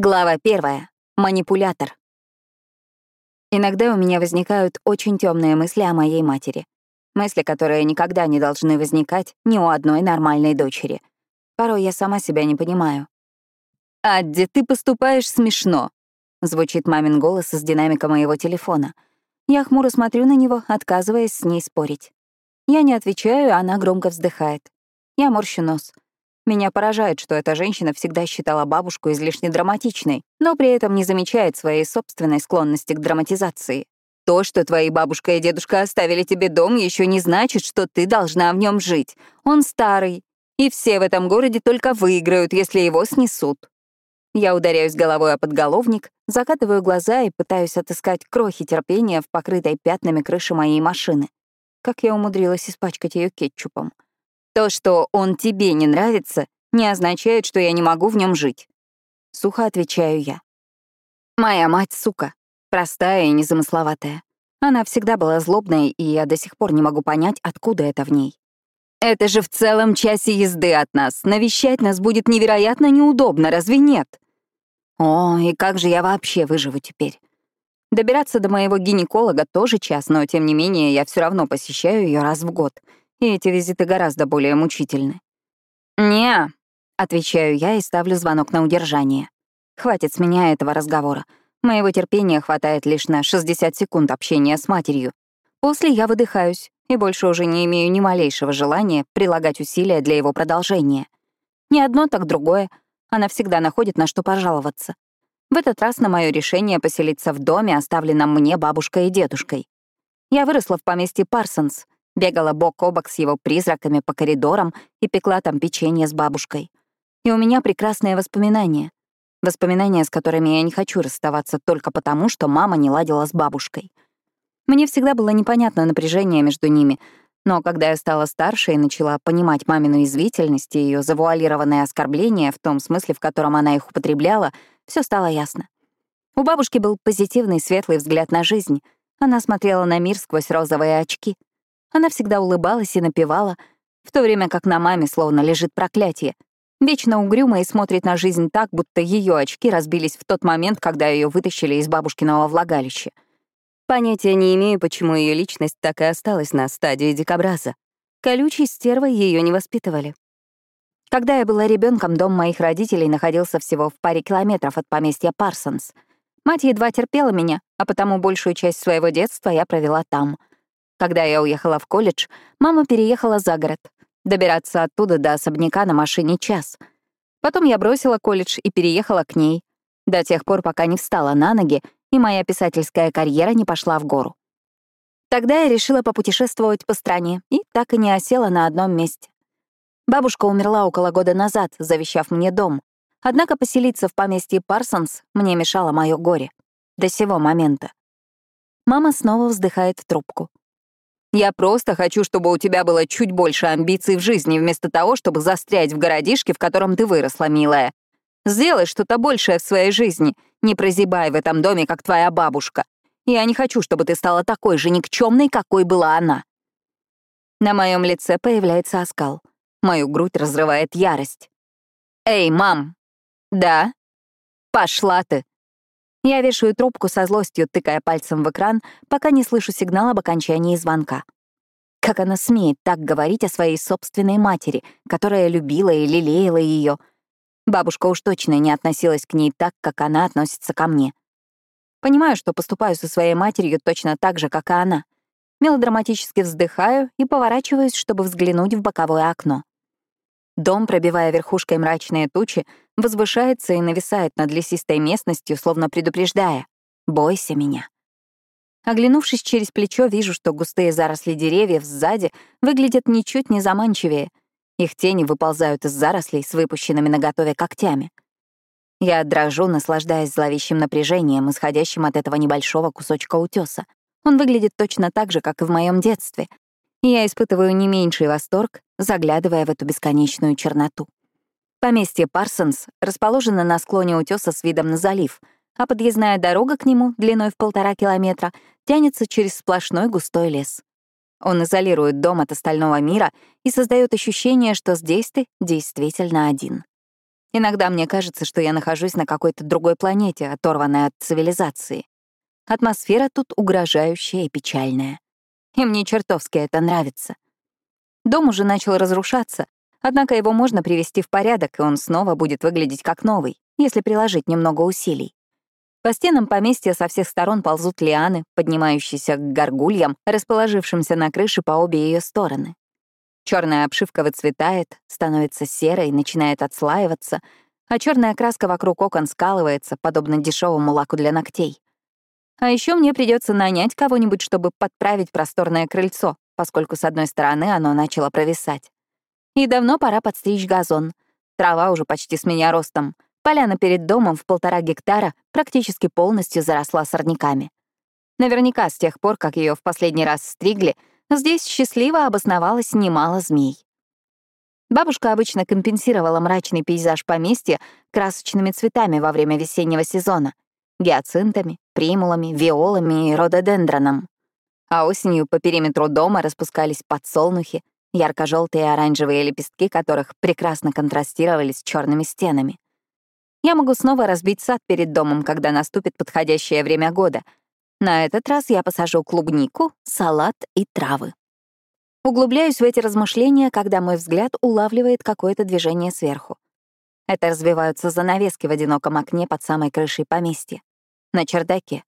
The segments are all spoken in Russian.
Глава первая. Манипулятор. Иногда у меня возникают очень темные мысли о моей матери. Мысли, которые никогда не должны возникать ни у одной нормальной дочери. Порой я сама себя не понимаю. «Адди, ты поступаешь смешно», — звучит мамин голос из динамика моего телефона. Я хмуро смотрю на него, отказываясь с ней спорить. Я не отвечаю, она громко вздыхает. Я морщу нос — меня поражает, что эта женщина всегда считала бабушку излишне драматичной, но при этом не замечает своей собственной склонности к драматизации. То, что твои бабушка и дедушка оставили тебе дом, еще не значит, что ты должна в нем жить. Он старый, и все в этом городе только выиграют, если его снесут. Я ударяюсь головой о подголовник, закатываю глаза и пытаюсь отыскать крохи терпения в покрытой пятнами крыши моей машины. Как я умудрилась испачкать ее кетчупом. То, что он тебе не нравится, не означает, что я не могу в нем жить. Сухо отвечаю я. Моя мать — сука. Простая и незамысловатая. Она всегда была злобной, и я до сих пор не могу понять, откуда это в ней. Это же в целом часе езды от нас. Навещать нас будет невероятно неудобно, разве нет? О, и как же я вообще выживу теперь? Добираться до моего гинеколога тоже час, но тем не менее я все равно посещаю ее раз в год — и эти визиты гораздо более мучительны. «Не», — отвечаю я и ставлю звонок на удержание. Хватит с меня этого разговора. Моего терпения хватает лишь на 60 секунд общения с матерью. После я выдыхаюсь и больше уже не имею ни малейшего желания прилагать усилия для его продолжения. Ни одно, так другое. Она всегда находит на что пожаловаться. В этот раз на мое решение поселиться в доме, оставленном мне бабушкой и дедушкой. Я выросла в поместье Парсонс, Бегала бок о бок с его призраками по коридорам и пекла там печенье с бабушкой. И у меня прекрасные воспоминания. Воспоминания, с которыми я не хочу расставаться только потому, что мама не ладила с бабушкой. Мне всегда было непонятно напряжение между ними, но когда я стала старше и начала понимать мамину извительность и ее завуалированные оскорбления в том смысле, в котором она их употребляла, все стало ясно. У бабушки был позитивный, светлый взгляд на жизнь. Она смотрела на мир сквозь розовые очки — она всегда улыбалась и напевала, в то время как на маме словно лежит проклятие. Вечно угрюмо и смотрит на жизнь так, будто ее очки разбились в тот момент, когда ее вытащили из бабушкиного влагалища. Понятия не имею, почему ее личность так и осталась на стадии дикобраза. Колючей стервой ее не воспитывали. Когда я была ребенком, дом моих родителей находился всего в паре километров от поместья Парсонс. Мать едва терпела меня, а потому большую часть своего детства я провела там — когда я уехала в колледж, мама переехала за город. Добираться оттуда до особняка на машине час. Потом я бросила колледж и переехала к ней. До тех пор, пока не встала на ноги, и моя писательская карьера не пошла в гору. Тогда я решила попутешествовать по стране и так и не осела на одном месте. Бабушка умерла около года назад, завещав мне дом. Однако поселиться в поместье Парсонс мне мешало мое горе. До сего момента. Мама снова вздыхает в трубку. Я просто хочу, чтобы у тебя было чуть больше амбиций в жизни, вместо того, чтобы застрять в городишке, в котором ты выросла, милая. Сделай что-то большее в своей жизни. Не прозябай в этом доме, как твоя бабушка. Я не хочу, чтобы ты стала такой же никчемной, какой была она. На моем лице появляется оскал. Мою грудь разрывает ярость. «Эй, мам!» «Да?» «Пошла ты!» Я вешаю трубку со злостью, тыкая пальцем в экран, пока не слышу сигнал об окончании звонка. Как она смеет так говорить о своей собственной матери, которая любила и лелеяла ее? Бабушка уж точно не относилась к ней так, как она относится ко мне. Понимаю, что поступаю со своей матерью точно так же, как и она. Мелодраматически вздыхаю и поворачиваюсь, чтобы взглянуть в боковое окно. Дом, пробивая верхушкой мрачные тучи, возвышается и нависает над лесистой местностью, словно предупреждая «Бойся меня». Оглянувшись через плечо, вижу, что густые заросли деревьев сзади выглядят ничуть не заманчивее. Их тени выползают из зарослей с выпущенными наготове когтями. Я дрожу, наслаждаясь зловещим напряжением, исходящим от этого небольшого кусочка утеса. Он выглядит точно так же, как и в моем детстве, и я испытываю не меньший восторг, заглядывая в эту бесконечную черноту. Поместье Парсонс расположено на склоне утеса с видом на залив, а подъездная дорога к нему, длиной в полтора километра, тянется через сплошной густой лес. Он изолирует дом от остального мира и создает ощущение, что здесь ты действительно один. Иногда мне кажется, что я нахожусь на какой-то другой планете, оторванной от цивилизации. Атмосфера тут угрожающая и печальная. И мне чертовски это нравится. Дом уже начал разрушаться, однако его можно привести в порядок, и он снова будет выглядеть как новый, если приложить немного усилий. По стенам поместья со всех сторон ползут лианы, поднимающиеся к горгульям, расположившимся на крыше по обе ее стороны. Черная обшивка выцветает, становится серой, начинает отслаиваться, а черная краска вокруг окон скалывается, подобно дешевому лаку для ногтей. А еще мне придется нанять кого-нибудь, чтобы подправить просторное крыльцо, поскольку с одной стороны оно начало провисать. И давно пора подстричь газон. Трава уже почти с меня ростом. Поляна перед домом в полтора гектара практически полностью заросла сорняками. Наверняка с тех пор, как ее в последний раз стригли, Здесь счастливо обосновалось немало змей. Бабушка обычно компенсировала мрачный пейзаж поместья красочными цветами во время весеннего сезона — гиацинтами, примулами, виолами и рододендроном. А осенью по периметру дома распускались подсолнухи, ярко-желтые и оранжевые лепестки которых прекрасно контрастировали с черными стенами. Я могу снова разбить сад перед домом, когда наступит подходящее время года — на этот раз я посажу клубнику, салат и травы. Углубляюсь в эти размышления, когда мой взгляд улавливает какое-то движение сверху. Это развиваются занавески в одиноком окне под самой крышей поместья. На чердаке.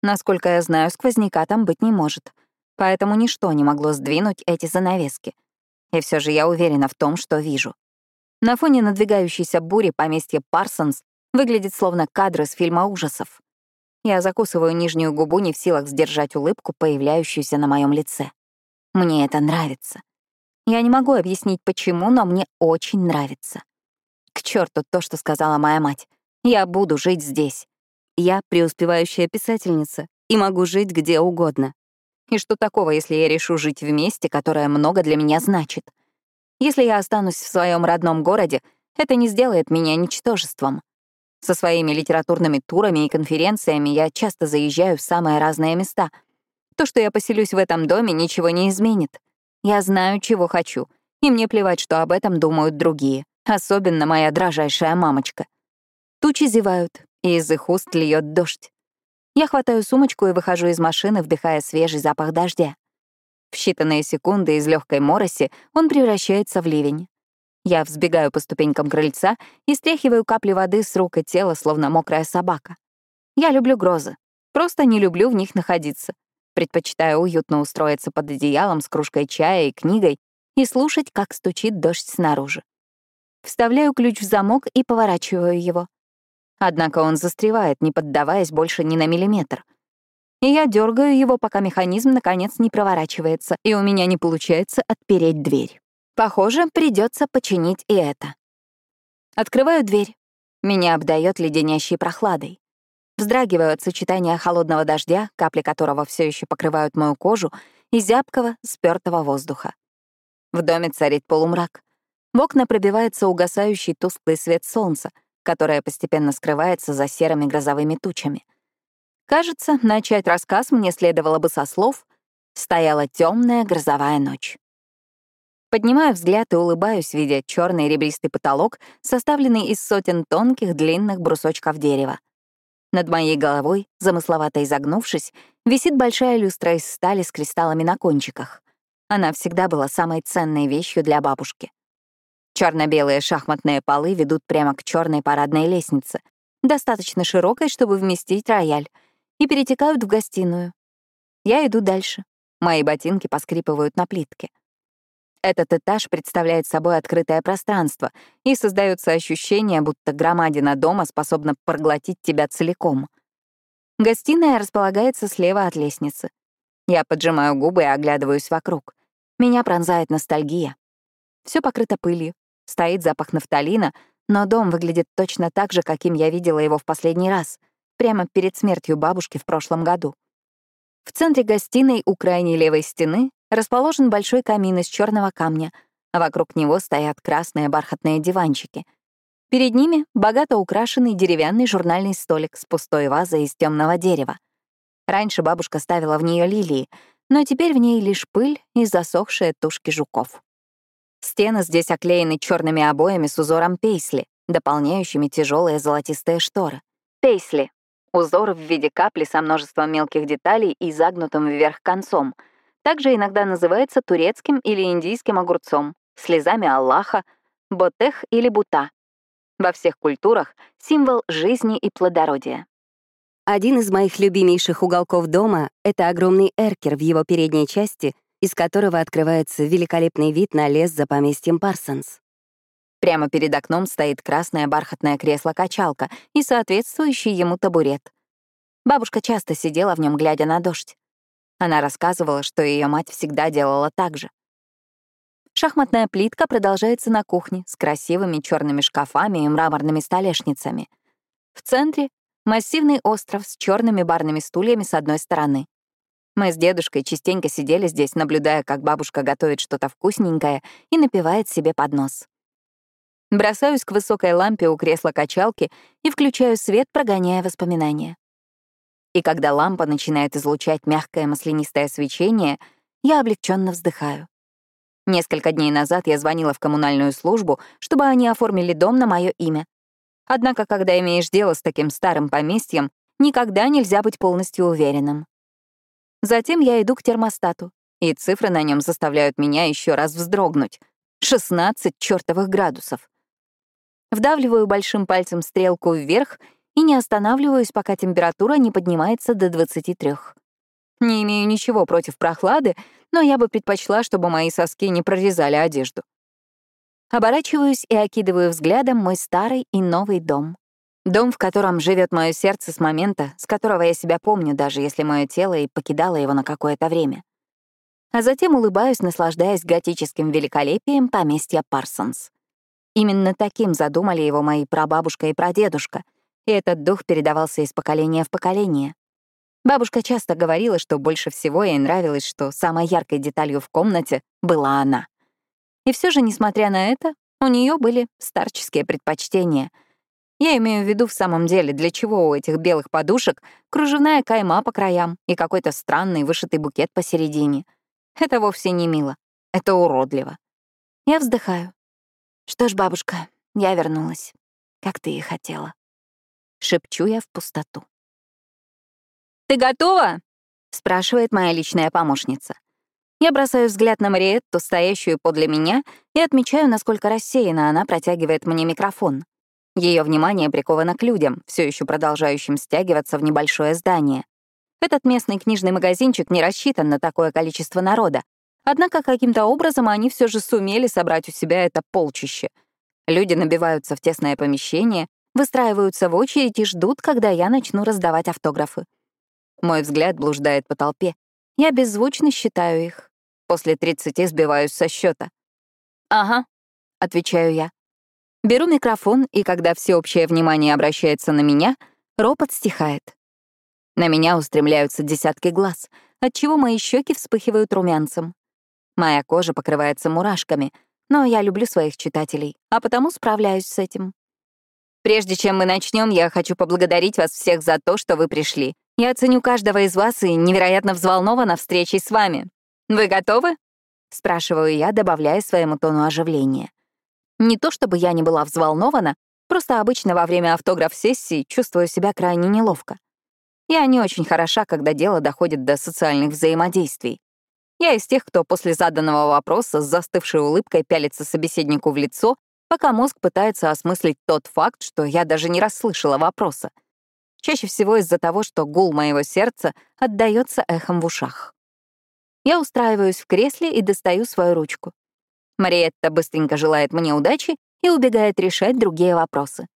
Насколько я знаю, сквозняка там быть не может, поэтому ничто не могло сдвинуть эти занавески. И все же я уверена в том, что вижу. На фоне надвигающейся бури поместье Парсонс выглядит словно кадры с фильма ужасов. Я закусываю нижнюю губу, не в силах сдержать улыбку, появляющуюся на моем лице. Мне это нравится. Я не могу объяснить, почему, но мне очень нравится. К черту то, что сказала моя мать. Я буду жить здесь. Я преуспевающая писательница и могу жить где угодно. И что такого, если я решу жить в месте, которое много для меня значит? Если я останусь в своем родном городе, это не сделает меня ничтожеством. Со своими литературными турами и конференциями я часто заезжаю в самые разные места. То, что я поселюсь в этом доме, ничего не изменит. Я знаю, чего хочу, и мне плевать, что об этом думают другие, особенно моя дрожайшая мамочка. Тучи зевают, и из их уст льет дождь. Я хватаю сумочку и выхожу из машины, вдыхая свежий запах дождя. В считанные секунды из легкой мороси он превращается в ливень. Я взбегаю по ступенькам крыльца и стряхиваю капли воды с рук и тела, словно мокрая собака. Я люблю грозы. Просто не люблю в них находиться. Предпочитаю уютно устроиться под одеялом с кружкой чая и книгой и слушать, как стучит дождь снаружи. Вставляю ключ в замок и поворачиваю его. Однако он застревает, не поддаваясь больше ни на миллиметр. И я дергаю его, пока механизм наконец не проворачивается, и у меня не получается отпереть дверь. Похоже, придется починить и это. Открываю дверь. Меня обдает леденящей прохладой. Вздрагиваю от сочетания холодного дождя, капли которого все еще покрывают мою кожу, и зябкого, спёртого воздуха. В доме царит полумрак. В окна пробивается угасающий тусклый свет солнца, которое постепенно скрывается за серыми грозовыми тучами. Кажется, начать рассказ мне следовало бы со слов «Стояла темная грозовая ночь». Поднимаю взгляд и улыбаюсь, видя черный ребристый потолок, составленный из сотен тонких длинных брусочков дерева. Над моей головой, замысловато изогнувшись, висит большая люстра из стали с кристаллами на кончиках. Она всегда была самой ценной вещью для бабушки. Черно-белые шахматные полы ведут прямо к черной парадной лестнице, достаточно широкой, чтобы вместить рояль, и перетекают в гостиную. Я иду дальше. Мои ботинки поскрипывают на плитке. Этот этаж представляет собой открытое пространство, и создается ощущение, будто громадина дома способна проглотить тебя целиком. Гостиная располагается слева от лестницы. Я поджимаю губы и оглядываюсь вокруг. Меня пронзает ностальгия. Все покрыто пылью, стоит запах нафталина, но дом выглядит точно так же, каким я видела его в последний раз, прямо перед смертью бабушки в прошлом году. В центре гостиной у крайней левой стены расположен большой камин из черного камня, а вокруг него стоят красные бархатные диванчики. Перед ними богато украшенный деревянный журнальный столик с пустой вазой из темного дерева. Раньше бабушка ставила в нее лилии, но теперь в ней лишь пыль и засохшие тушки жуков. Стены здесь оклеены черными обоями с узором пейсли, дополняющими тяжелые золотистые шторы. Тейсли — узор в виде капли со множеством мелких деталей и загнутым вверх концом. Также иногда называется турецким или индийским огурцом, слезами Аллаха, ботех или бута. Во всех культурах — символ жизни и плодородия. Один из моих любимейших уголков дома — это огромный эркер в его передней части, из которого открывается великолепный вид на лес за поместьем Парсонс. Прямо перед окном стоит красное бархатное кресло-качалка и соответствующий ему табурет. Бабушка часто сидела в нем, глядя на дождь. Она рассказывала, что ее мать всегда делала так же. Шахматная плитка продолжается на кухне с красивыми черными шкафами и мраморными столешницами. В центре — массивный остров с черными барными стульями с одной стороны. Мы с дедушкой частенько сидели здесь, наблюдая, как бабушка готовит что-то вкусненькое и напивает себе под нос. Бросаюсь к высокой лампе у кресла-качалки и включаю свет, прогоняя воспоминания. И когда лампа начинает излучать мягкое маслянистое свечение, я облегченно вздыхаю. Несколько дней назад я звонила в коммунальную службу, чтобы они оформили дом на мое имя. Однако, когда имеешь дело с таким старым поместьем, никогда нельзя быть полностью уверенным. Затем я иду к термостату, и цифры на нем заставляют меня еще раз вздрогнуть. 16 чертовых градусов. Вдавливаю большим пальцем стрелку вверх и не останавливаюсь, пока температура не поднимается до 23. Не имею ничего против прохлады, но я бы предпочла, чтобы мои соски не прорезали одежду. Оборачиваюсь и окидываю взглядом мой старый и новый дом. Дом, в котором живет мое сердце с момента, с которого я себя помню, даже если мое тело и покидало его на какое-то время. А затем улыбаюсь, наслаждаясь готическим великолепием поместья Парсонс. Именно таким задумали его мои прабабушка и прадедушка, и этот дух передавался из поколения в поколение. Бабушка часто говорила, что больше всего ей нравилось, что самой яркой деталью в комнате была она. И все же, несмотря на это, у нее были старческие предпочтения. Я имею в виду в самом деле, для чего у этих белых подушек кружевная кайма по краям и какой-то странный вышитый букет посередине. Это вовсе не мило. Это уродливо. Я вздыхаю. Что ж, бабушка, я вернулась, как ты и хотела. Шепчу я в пустоту. «Ты готова?» — спрашивает моя личная помощница. Я бросаю взгляд на Мариетту, стоящую подле меня, и отмечаю, насколько рассеянно она протягивает мне микрофон. Ее внимание приковано к людям, все еще продолжающим стягиваться в небольшое здание. Этот местный книжный магазинчик не рассчитан на такое количество народа, Однако каким-то образом они все же сумели собрать у себя это полчище. Люди набиваются в тесное помещение, выстраиваются в очередь и ждут, когда я начну раздавать автографы. Мой взгляд блуждает по толпе. Я беззвучно считаю их. После 30 сбиваюсь со счета. «Ага», — отвечаю я. Беру микрофон, и когда всеобщее внимание обращается на меня, ропот стихает. На меня устремляются десятки глаз, отчего мои щеки вспыхивают румянцем. Моя кожа покрывается мурашками, но я люблю своих читателей, а потому справляюсь с этим. Прежде чем мы начнем, я хочу поблагодарить вас всех за то, что вы пришли. Я ценю каждого из вас и невероятно взволнована встречей с вами. Вы готовы? Спрашиваю я, добавляя своему тону оживления. Не то чтобы я не была взволнована, просто обычно во время автограф-сессии чувствую себя крайне неловко. Я не очень хороша, когда дело доходит до социальных взаимодействий. Я из тех, кто после заданного вопроса с застывшей улыбкой пялится собеседнику в лицо, пока мозг пытается осмыслить тот факт, что я даже не расслышала вопроса. Чаще всего из-за того, что гул моего сердца отдаётся эхом в ушах. Я устраиваюсь в кресле и достаю свою ручку. Мариетта быстренько желает мне удачи и убегает решать другие вопросы.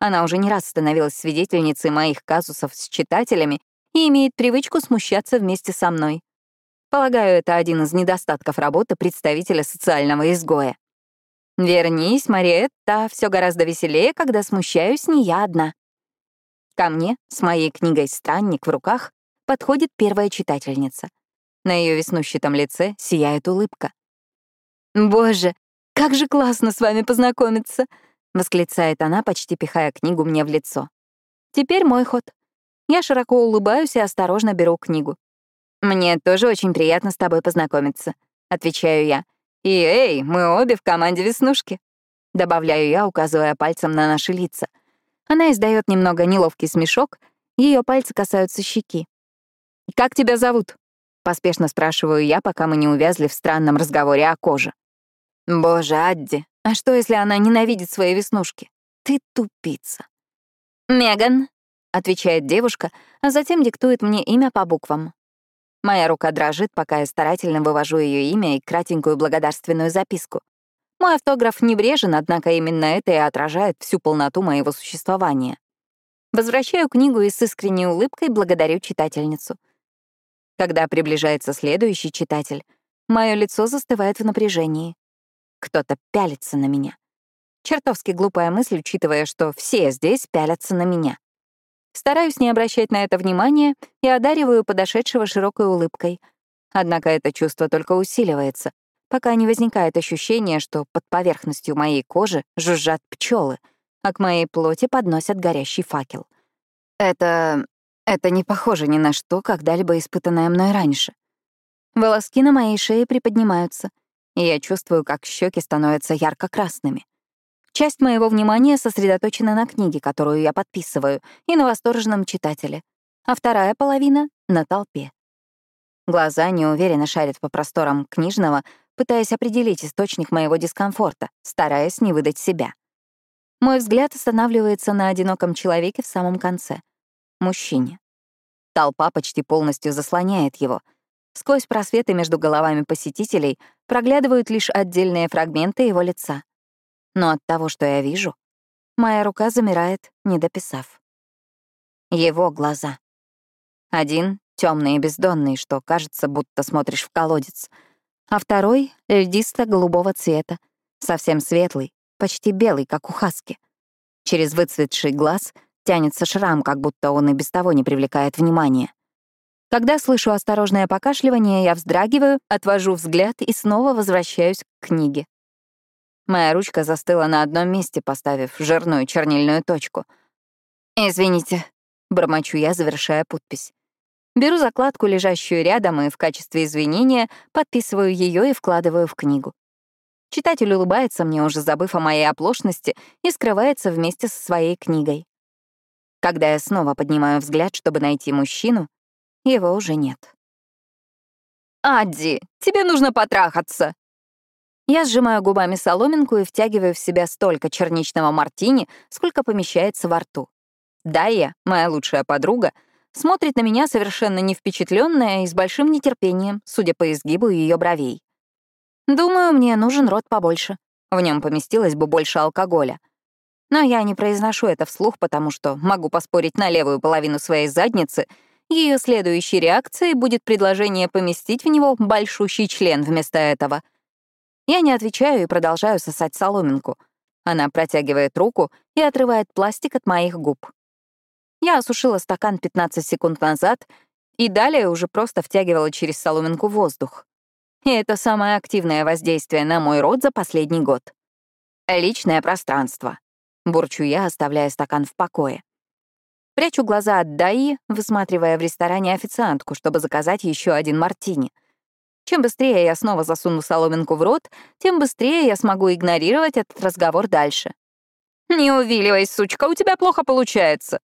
Она уже не раз становилась свидетельницей моих казусов с читателями и имеет привычку смущаться вместе со мной. Полагаю, это один из недостатков работы представителя социального изгоя. Вернись, Мариетта, все гораздо веселее, когда смущаюсь не я одна. Ко мне с моей книгой «Странник» в руках подходит первая читательница. На ее веснущатом лице сияет улыбка. «Боже, как же классно с вами познакомиться!» — восклицает она, почти пихая книгу мне в лицо. Теперь мой ход. Я широко улыбаюсь и осторожно беру книгу. «Мне тоже очень приятно с тобой познакомиться», — отвечаю я. «И эй, мы обе в команде Веснушки». Добавляю я, указывая пальцем на наши лица. Она издает немного неловкий смешок, ее пальцы касаются щеки. «Как тебя зовут?» — поспешно спрашиваю я, пока мы не увязли в странном разговоре о коже. «Боже, Адди, а что, если она ненавидит свои веснушки? Ты тупица». «Меган», — отвечает девушка, а затем диктует мне имя по буквам. Моя рука дрожит, пока я старательно вывожу ее имя и кратенькую благодарственную записку. Мой автограф небрежен, однако именно это и отражает всю полноту моего существования. Возвращаю книгу и с искренней улыбкой благодарю читательницу. Когда приближается следующий читатель, мое лицо застывает в напряжении. Кто-то пялится на меня. Чертовски глупая мысль, учитывая, что все здесь пялятся на меня. Стараюсь не обращать на это внимания и одариваю подошедшего широкой улыбкой. Однако это чувство только усиливается, пока не возникает ощущение, что под поверхностью моей кожи жужжат пчелы, а к моей плоти подносят горящий факел. Это... это не похоже ни на что, когда-либо испытанное мной раньше. Волоски на моей шее приподнимаются, и я чувствую, как щеки становятся ярко-красными. Часть моего внимания сосредоточена на книге, которую я подписываю, и на восторженном читателе, а вторая половина — на толпе. Глаза неуверенно шарят по просторам книжного, пытаясь определить источник моего дискомфорта, стараясь не выдать себя. Мой взгляд останавливается на одиноком человеке в самом конце — мужчине. Толпа почти полностью заслоняет его. Сквозь просветы между головами посетителей проглядывают лишь отдельные фрагменты его лица. Но от того, что я вижу, моя рука замирает, не дописав. Его глаза. Один — темный и бездонный, что кажется, будто смотришь в колодец — а второй — льдисто-голубого цвета, совсем светлый, почти белый, как у хаски. Через выцветший глаз тянется шрам, как будто он и без того не привлекает внимания. Когда слышу осторожное покашливание, я вздрагиваю, отвожу взгляд и снова возвращаюсь к книге. Моя ручка застыла на одном месте, поставив жирную чернильную точку. «Извините», — бормочу я, завершая подпись. Беру закладку, лежащую рядом, и в качестве извинения подписываю ее и вкладываю в книгу. Читатель улыбается мне, уже забыв о моей оплошности, и скрывается вместе со своей книгой. Когда я снова поднимаю взгляд, чтобы найти мужчину, его уже нет. «Адди, тебе нужно потрахаться!» Я сжимаю губами соломинку и втягиваю в себя столько черничного мартини, сколько помещается во рту. Дайя, моя лучшая подруга, смотрит на меня совершенно не впечатленная и с большим нетерпением, судя по изгибу ее бровей. Думаю, мне нужен рот побольше. В нем поместилось бы больше алкоголя. Но я не произношу это вслух, потому что могу поспорить на левую половину своей задницы. Ее следующей реакцией будет предложение поместить в него большущий член вместо этого. Я не отвечаю и продолжаю сосать соломинку. Она протягивает руку и отрывает пластик от моих губ. Я осушила стакан 15 секунд назад и далее уже просто втягивала через соломинку воздух. И это самое активное воздействие на мой рот за последний год. Личное пространство. Бурчу я, оставляя стакан в покое. Прячу глаза от Даи, высматривая в ресторане официантку, чтобы заказать еще один мартини. Чем быстрее я снова засуну соломинку в рот, тем быстрее я смогу игнорировать этот разговор дальше. «Не увиливай, сучка, у тебя плохо получается»,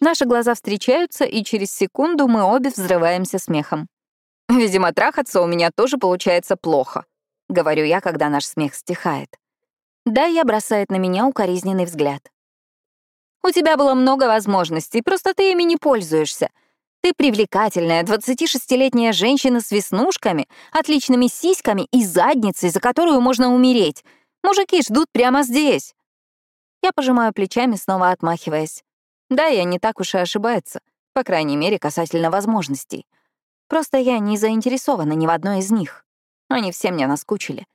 Наши глаза встречаются, и через секунду мы обе взрываемся смехом. «Видимо, трахаться у меня тоже получается плохо», — говорю я, когда наш смех стихает. Да, я бросает на меня укоризненный взгляд. «У тебя было много возможностей, просто ты ими не пользуешься. Ты привлекательная 26-летняя женщина с веснушками, отличными сиськами и задницей, за которую можно умереть. Мужики ждут прямо здесь». Я пожимаю плечами, снова отмахиваясь. Да, я не так уж и ошибается, по крайней мере, касательно возможностей. Просто я не заинтересована ни в одной из них. Они все мне наскучили.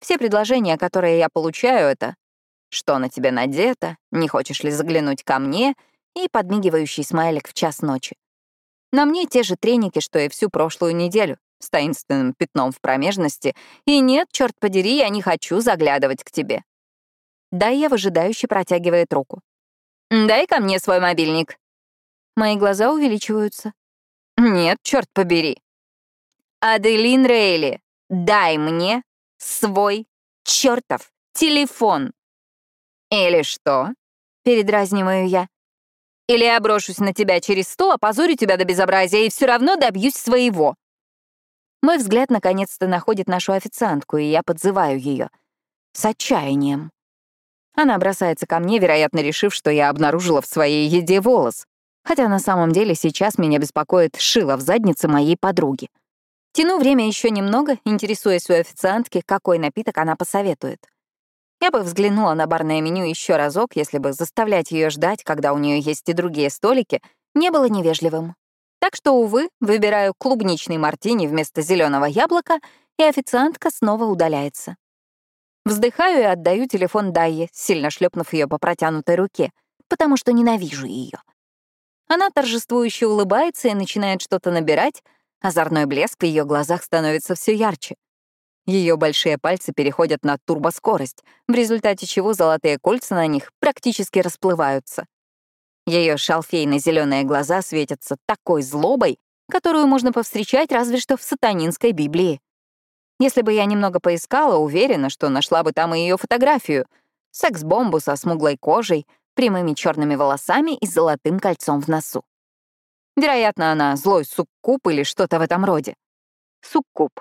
Все предложения, которые я получаю, — это «Что на тебе надето?», «Не хочешь ли заглянуть ко мне?» и подмигивающий смайлик в час ночи. На мне те же треники, что и всю прошлую неделю, с таинственным пятном в промежности, и нет, черт подери, я не хочу заглядывать к тебе. Да, я выжидающе протягивает руку. «Дай-ка мне свой мобильник». Мои глаза увеличиваются. «Нет, черт побери». «Аделин Рейли, дай мне свой чертов телефон!» «Или что?» — передразниваю я. «Или я брошусь на тебя через стол, опозорю тебя до безобразия и все равно добьюсь своего». Мой взгляд наконец-то находит нашу официантку, и я подзываю ее. С отчаянием. Она бросается ко мне, вероятно, решив, что я обнаружила в своей еде волос. Хотя на самом деле сейчас меня беспокоит шило в заднице моей подруги. Тяну время еще немного, интересуясь у официантки, какой напиток она посоветует. Я бы взглянула на барное меню еще разок, если бы заставлять ее ждать, когда у нее есть и другие столики, не было невежливым. Так что, увы, выбираю клубничный мартини вместо зеленого яблока, и официантка снова удаляется. Вздыхаю и отдаю телефон Дайе, сильно шлепнув ее по протянутой руке, потому что ненавижу ее. Она торжествующе улыбается и начинает что-то набирать, озорной блеск в ее глазах становится все ярче. Ее большие пальцы переходят на турбоскорость, в результате чего золотые кольца на них практически расплываются. Ее шалфейно-зеленые глаза светятся такой злобой, которую можно повстречать разве что в сатанинской Библии. Если бы я немного поискала, уверена, что нашла бы там и ее фотографию. Секс-бомбу со смуглой кожей, прямыми черными волосами и золотым кольцом в носу. Вероятно, она злой суккуб или что-то в этом роде. Суккуб.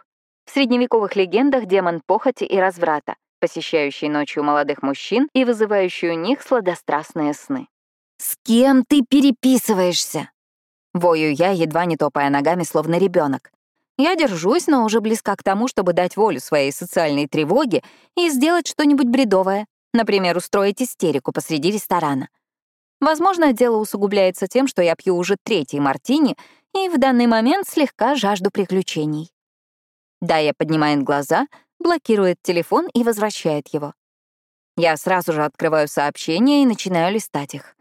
В средневековых легендах демон похоти и разврата, посещающий ночью молодых мужчин и вызывающий у них сладострастные сны. «С кем ты переписываешься?» Вою я, едва не топая ногами, словно ребенок. Я держусь, но уже близка к тому, чтобы дать волю своей социальной тревоге и сделать что-нибудь бредовое, например, устроить истерику посреди ресторана. Возможно, дело усугубляется тем, что я пью уже третий мартини и в данный момент слегка жажду приключений. Дая поднимает глаза, блокирует телефон и возвращает его. Я сразу же открываю сообщения и начинаю листать их.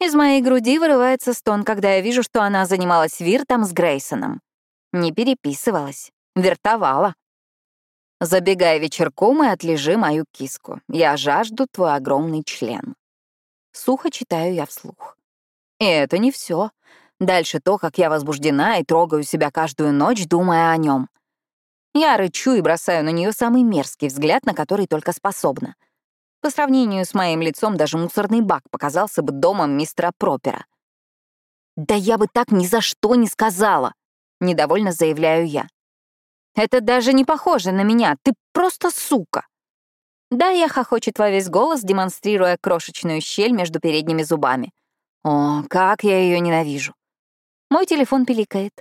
Из моей груди вырывается стон, когда я вижу, что она занималась виртом с Грейсоном. Не переписывалась, виртовала. Забегай вечерком и отлежи мою киску. Я жажду твой огромный член. Сухо читаю я вслух. И это не все. Дальше то, как я возбуждена и трогаю себя каждую ночь, думая о нем. Я рычу и бросаю на нее самый мерзкий взгляд, на который только способна — по сравнению с моим лицом даже мусорный бак показался бы домом мистера Пропера. «Да я бы так ни за что не сказала!» — недовольно заявляю я. «Это даже не похоже на меня, ты просто сука!» Да, я хохочет во весь голос, демонстрируя крошечную щель между передними зубами. О, как я ее ненавижу. Мой телефон пиликает.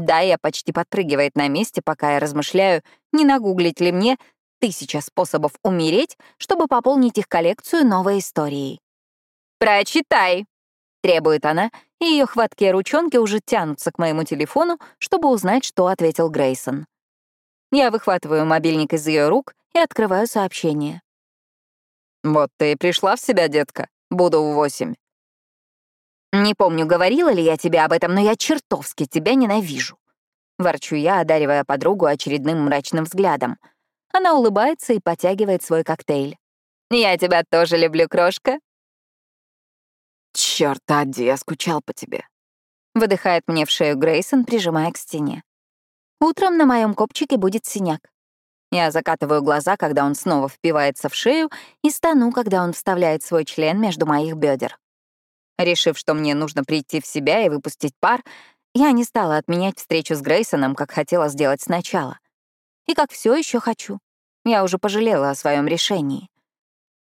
Да, я почти подпрыгивает на месте, пока я размышляю, не нагуглить ли мне тысяча способов умереть, чтобы пополнить их коллекцию новой историей. «Прочитай!» — требует она, и ее хваткие ручонки уже тянутся к моему телефону, чтобы узнать, что ответил Грейсон. Я выхватываю мобильник из ее рук и открываю сообщение. «Вот ты и пришла в себя, детка. Буду в восемь». «Не помню, говорила ли я тебе об этом, но я чертовски тебя ненавижу». Ворчу я, одаривая подругу очередным мрачным взглядом — она улыбается и потягивает свой коктейль. «Я тебя тоже люблю, крошка». «Чёрт, Адди, я скучал по тебе», — выдыхает мне в шею Грейсон, прижимая к стене. «Утром на моем копчике будет синяк. Я закатываю глаза, когда он снова впивается в шею, и стану, когда он вставляет свой член между моих бедер. Решив, что мне нужно прийти в себя и выпустить пар, я не стала отменять встречу с Грейсоном, как хотела сделать сначала — и как все еще хочу. Я уже пожалела о своем решении.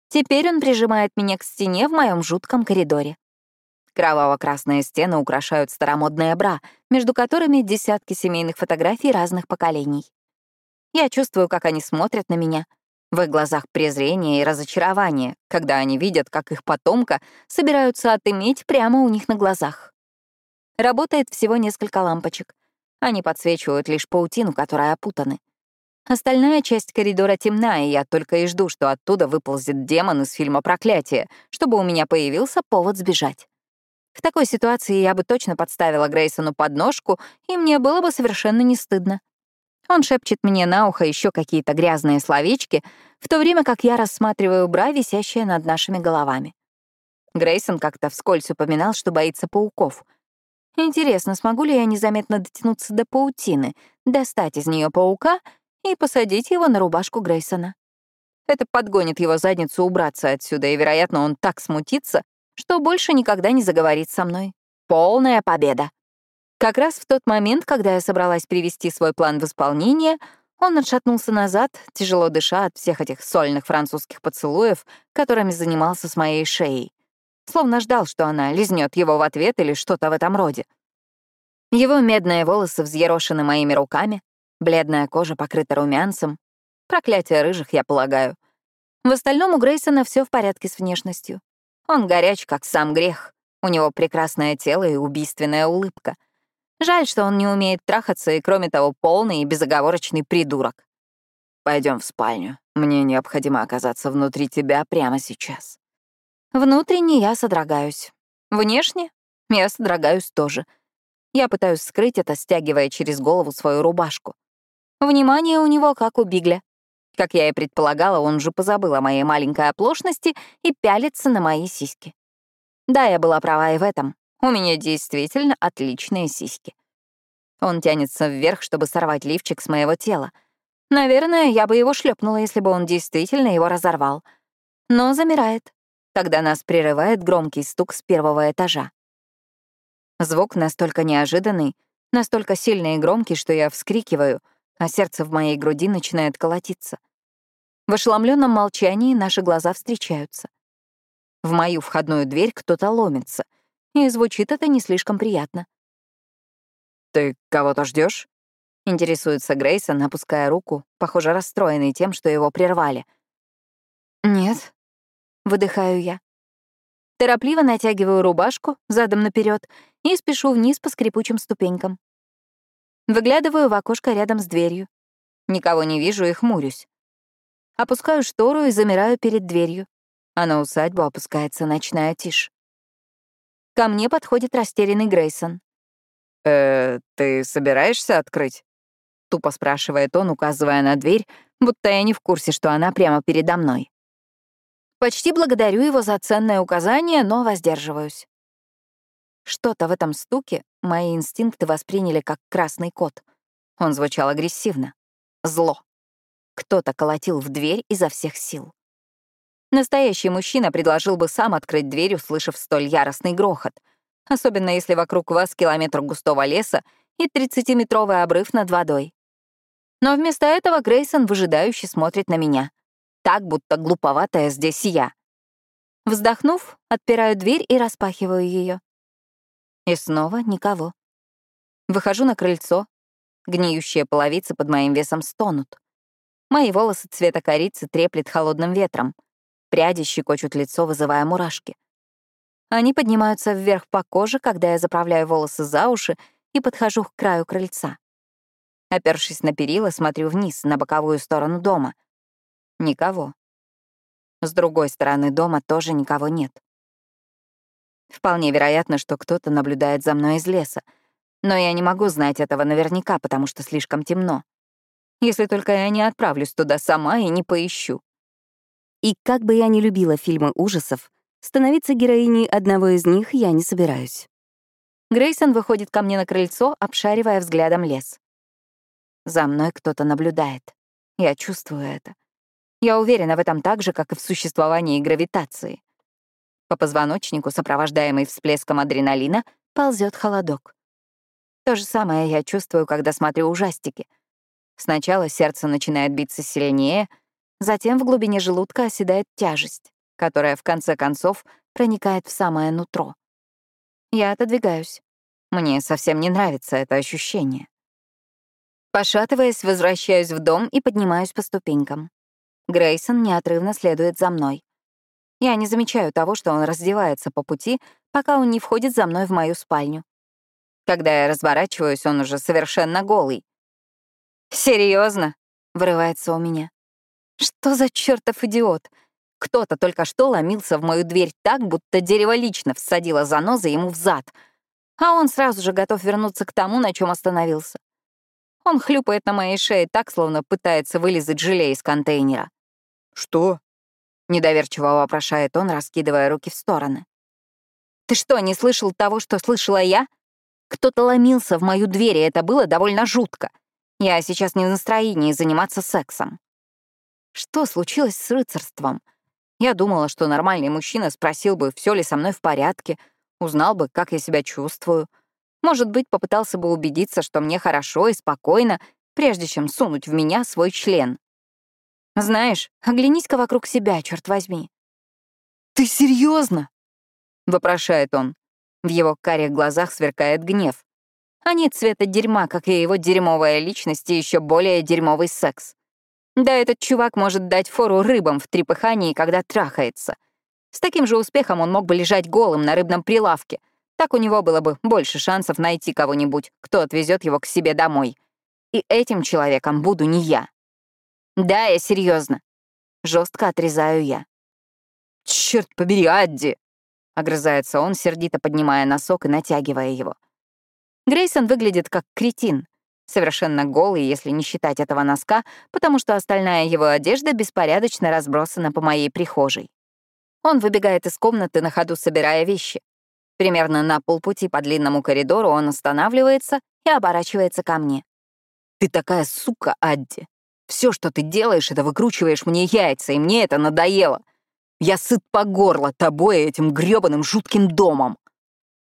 Теперь он прижимает меня к стене в моем жутком коридоре. Кроваво-красные стены украшают старомодные бра, между которыми десятки семейных фотографий разных поколений. Я чувствую, как они смотрят на меня. В их глазах презрение и разочарование, когда они видят, как их потомка собираются отыметь прямо у них на глазах. Работает всего несколько лампочек. Они подсвечивают лишь паутину, которая опутаны. Остальная часть коридора темна, и я только и жду, что оттуда выползет демон из фильма «Проклятие», чтобы у меня появился повод сбежать. В такой ситуации я бы точно подставила Грейсону подножку, и мне было бы совершенно не стыдно. Он шепчет мне на ухо еще какие-то грязные словечки, в то время как я рассматриваю бра, висящие над нашими головами. Грейсон как-то вскользь упоминал, что боится пауков. Интересно, смогу ли я незаметно дотянуться до паутины, достать из нее паука и посадить его на рубашку Грейсона. Это подгонит его задницу убраться отсюда, и, вероятно, он так смутится, что больше никогда не заговорит со мной. Полная победа. Как раз в тот момент, когда я собралась привести свой план в исполнение, он отшатнулся назад, тяжело дыша от всех этих сольных французских поцелуев, которыми занимался с моей шеей. Словно ждал, что она лизнет его в ответ или что-то в этом роде. Его медные волосы взъерошены моими руками, бледная кожа покрыта румянцем. Проклятие рыжих, я полагаю. В остальном у Грейсона все в порядке с внешностью. Он горяч, как сам грех. У него прекрасное тело и убийственная улыбка. Жаль, что он не умеет трахаться и, кроме того, полный и безоговорочный придурок. Пойдем в спальню. Мне необходимо оказаться внутри тебя прямо сейчас. Внутренне я содрогаюсь. Внешне я содрогаюсь тоже. Я пытаюсь скрыть это, стягивая через голову свою рубашку. Внимание у него как у Бигля. Как я и предполагала, он же позабыл о моей маленькой оплошности и пялится на мои сиськи. Да, я была права и в этом. У меня действительно отличные сиськи. Он тянется вверх, чтобы сорвать лифчик с моего тела. Наверное, я бы его шлепнула, если бы он действительно его разорвал. Но замирает, когда нас прерывает громкий стук с первого этажа. Звук настолько неожиданный, настолько сильный и громкий, что я вскрикиваю, а сердце в моей груди начинает колотиться. В ошеломленном молчании наши глаза встречаются. В мою входную дверь кто-то ломится — и звучит это не слишком приятно. «Ты кого-то ждешь? интересуется Грейсон, опуская руку, похоже, расстроенный тем, что его прервали. «Нет», — выдыхаю я. Торопливо натягиваю рубашку задом наперед и спешу вниз по скрипучим ступенькам. Выглядываю в окошко рядом с дверью. Никого не вижу и хмурюсь. Опускаю штору и замираю перед дверью, а на усадьбу опускается ночная тишь. Ко мне подходит растерянный Грейсон. «Э, ты собираешься открыть?» Тупо спрашивает он, указывая на дверь, будто я не в курсе, что она прямо передо мной. Почти благодарю его за ценное указание, но воздерживаюсь. Что-то в этом стуке мои инстинкты восприняли как красный кот. Он звучал агрессивно. Зло. Кто-то колотил в дверь изо всех сил. Настоящий мужчина предложил бы сам открыть дверь, услышав столь яростный грохот, особенно если вокруг вас километр густого леса и 30-метровый обрыв над водой. Но вместо этого Грейсон выжидающе смотрит на меня. Так, будто глуповатая здесь я. Вздохнув, отпираю дверь и распахиваю ее. И снова никого. Выхожу на крыльцо. Гниющие половицы под моим весом стонут. Мои волосы цвета корицы треплет холодным ветром. Пряди щекочут лицо, вызывая мурашки. Они поднимаются вверх по коже, когда я заправляю волосы за уши и подхожу к краю крыльца. Опершись на перила, смотрю вниз, на боковую сторону дома. Никого. С другой стороны дома тоже никого нет. Вполне вероятно, что кто-то наблюдает за мной из леса, но я не могу знать этого наверняка, потому что слишком темно. Если только я не отправлюсь туда сама и не поищу. И как бы я ни любила фильмы ужасов, становиться героиней одного из них я не собираюсь. Грейсон выходит ко мне на крыльцо, обшаривая взглядом лес. За мной кто-то наблюдает. Я чувствую это. Я уверена в этом так же, как и в существовании гравитации. По позвоночнику, сопровождаемый всплеском адреналина, ползет холодок. То же самое я чувствую, когда смотрю ужастики. Сначала сердце начинает биться сильнее — Затем в глубине желудка оседает тяжесть, которая в конце концов проникает в самое нутро. Я отодвигаюсь. Мне совсем не нравится это ощущение. Пошатываясь, возвращаюсь в дом и поднимаюсь по ступенькам. Грейсон неотрывно следует за мной. Я не замечаю того, что он раздевается по пути, пока он не входит за мной в мою спальню. Когда я разворачиваюсь, он уже совершенно голый. Серьезно? вырывается у меня. Что за чертов идиот? Кто-то только что ломился в мою дверь так, будто дерево лично всадило занозы ему в зад, а он сразу же готов вернуться к тому, на чем остановился. Он хлюпает на моей шее так, словно пытается вылезать желе из контейнера. «Что?» — недоверчиво вопрошает он, раскидывая руки в стороны. «Ты что, не слышал того, что слышала я? Кто-то ломился в мою дверь, и это было довольно жутко. Я сейчас не в настроении заниматься сексом». Что случилось с рыцарством? Я думала, что нормальный мужчина спросил бы, все ли со мной в порядке, узнал бы, как я себя чувствую. Может быть, попытался бы убедиться, что мне хорошо и спокойно, прежде чем сунуть в меня свой член. Знаешь, оглянись-ка вокруг себя, черт возьми. «Ты серьезно? вопрошает он. В его карих глазах сверкает гнев. Они цвета дерьма, как и его дерьмовая личность и еще более дерьмовый секс. Да, этот чувак может дать фору рыбам в трепыхании, когда трахается. С таким же успехом он мог бы лежать голым на рыбном прилавке. Так у него было бы больше шансов найти кого-нибудь, кто отвезет его к себе домой. И этим человеком буду не я. Да, я серьезно. Жестко отрезаю я. Черт побери, Адди! Огрызается он, сердито поднимая носок и натягивая его. Грейсон выглядит как кретин, совершенно голый, если не считать этого носка, потому что остальная его одежда беспорядочно разбросана по моей прихожей. Он выбегает из комнаты на ходу, собирая вещи. Примерно на полпути по длинному коридору он останавливается и оборачивается ко мне. «Ты такая сука, Адди. Все, что ты делаешь, это выкручиваешь мне яйца, и мне это надоело. Я сыт по горло тобой и этим грёбаным жутким домом!»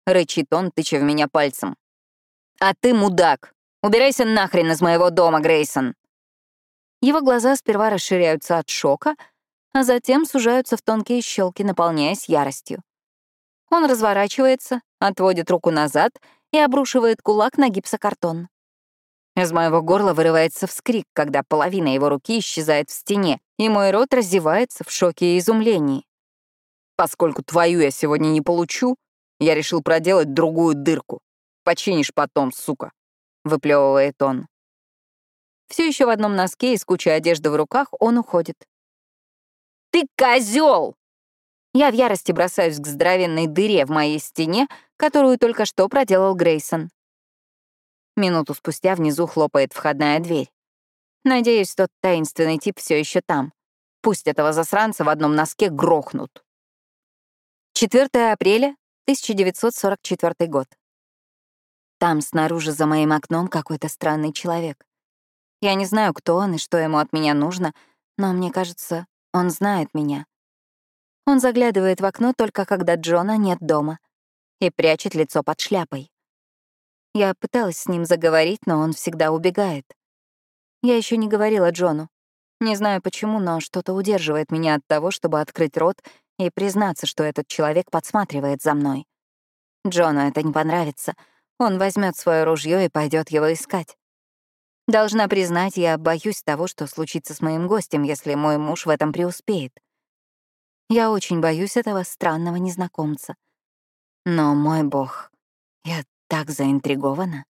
Рычит он, тыча в меня пальцем. «А ты мудак! Убирайся нахрен из моего дома, Грейсон!» Его глаза сперва расширяются от шока, а затем сужаются в тонкие щелки, наполняясь яростью. Он разворачивается, отводит руку назад и обрушивает кулак на гипсокартон. Из моего горла вырывается вскрик, когда половина его руки исчезает в стене, и мой рот раздевается в шоке и изумлении. Поскольку твою я сегодня не получу, я решил проделать другую дырку. Починишь потом, сука. — выплевывает он. Все еще в одном носке и с кучей одежды в руках он уходит. «Ты козел! Я в ярости бросаюсь к здоровенной дыре в моей стене, которую только что проделал Грейсон. Минуту спустя внизу хлопает входная дверь. Надеюсь, тот таинственный тип все еще там. Пусть этого засранца в одном носке грохнут. 4 апреля 1944 год. Там, снаружи, за моим окном, какой-то странный человек. Я не знаю, кто он и что ему от меня нужно, но мне кажется, он знает меня. Он заглядывает в окно только когда Джона нет дома и прячет лицо под шляпой. Я пыталась с ним заговорить, но он всегда убегает. Я еще не говорила Джону. Не знаю почему, но что-то удерживает меня от того, чтобы открыть рот и признаться, что этот человек подсматривает за мной. Джону это не понравится — он возьмет свое ружье и пойдет его искать. Должна признать, я боюсь того, что случится с моим гостем, если мой муж в этом преуспеет. Я очень боюсь этого странного незнакомца. Но, мой бог, я так заинтригована.